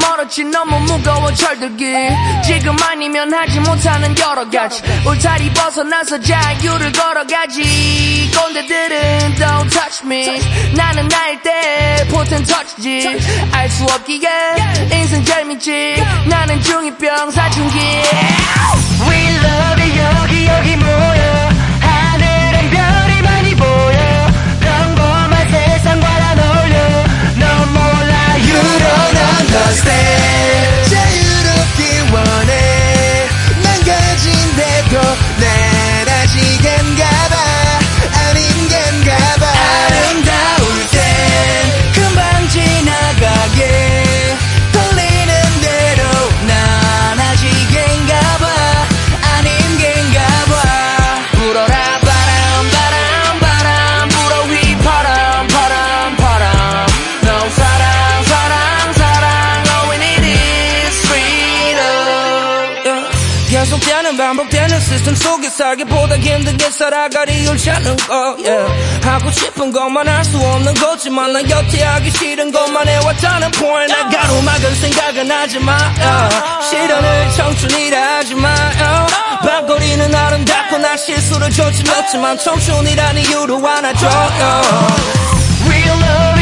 버릇이 너무 무거워 철들기 지금 아니면 하지 못하는 여러 가지. 울타리 벗어나서 자유를 걸어가지. 꼰대들은 don't touch me. 나는 나일 때 포텐 터치지. 알 수 없기에 인생 재밌지. 나는 중2병 사춘기 stay 계속되는 반복되는 시스템 속에 살기보다 힘들게 살아가리 옳지 않은 거 yeah. 하고 싶은 것만 할 수 없는 거지만 난 여태 하기 싫은 것만 해왔다는 point 난 가로막은 생각은 하지마 yeah. 실현을 청춘이라 하지마 yeah. 밤거리는 아름답고 나 실수를 저질렀지만 청춘이란 이유로 안아줘 yeah. Real love